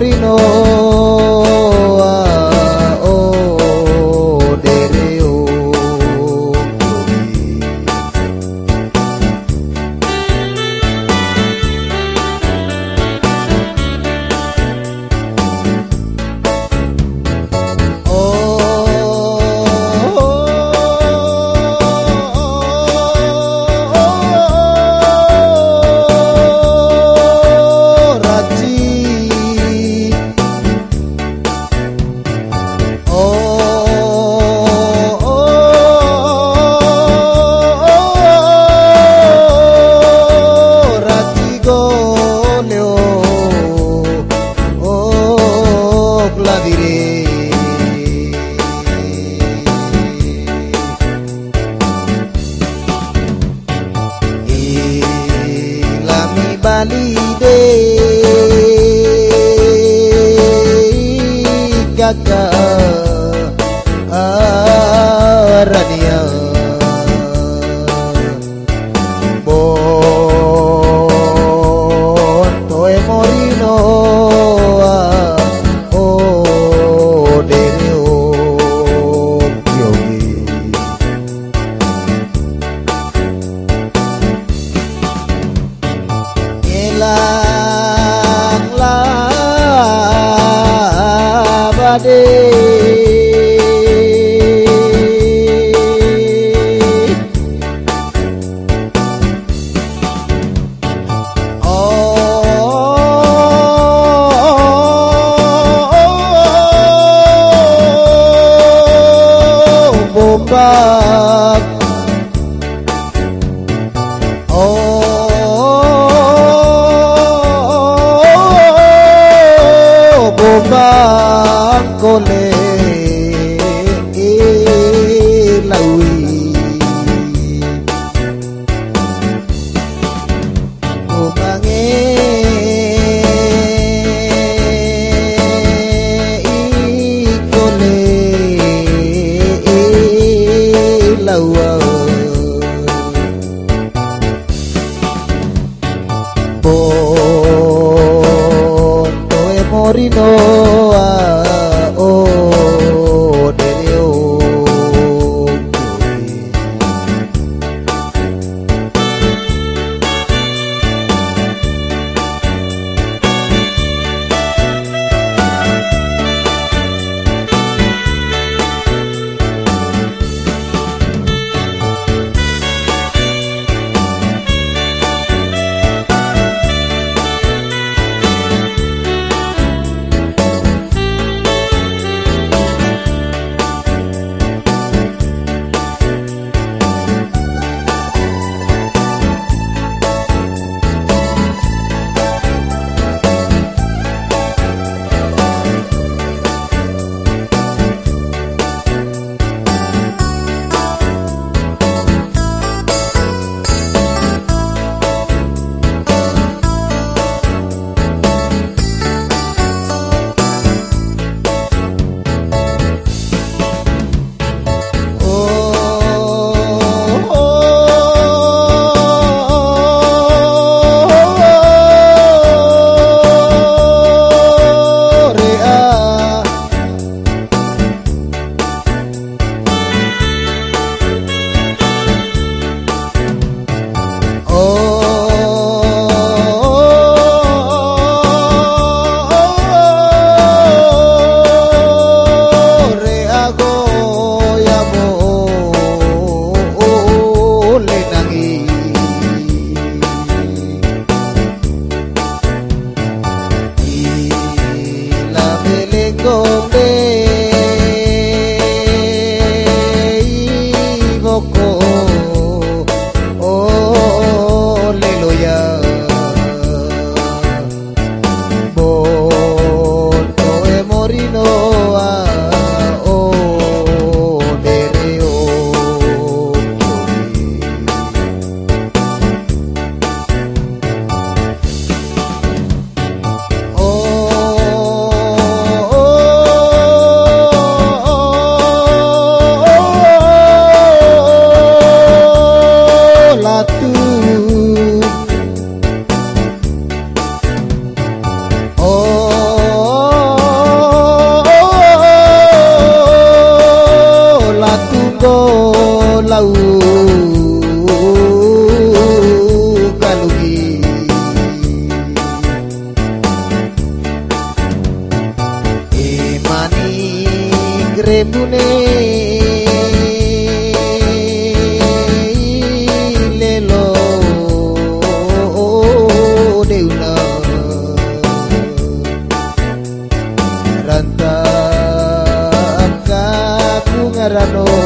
know. sendiri Ilami Bali de Kakak ah, Rani Ade. remune lelo đều nở ranta ka kungarano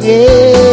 again.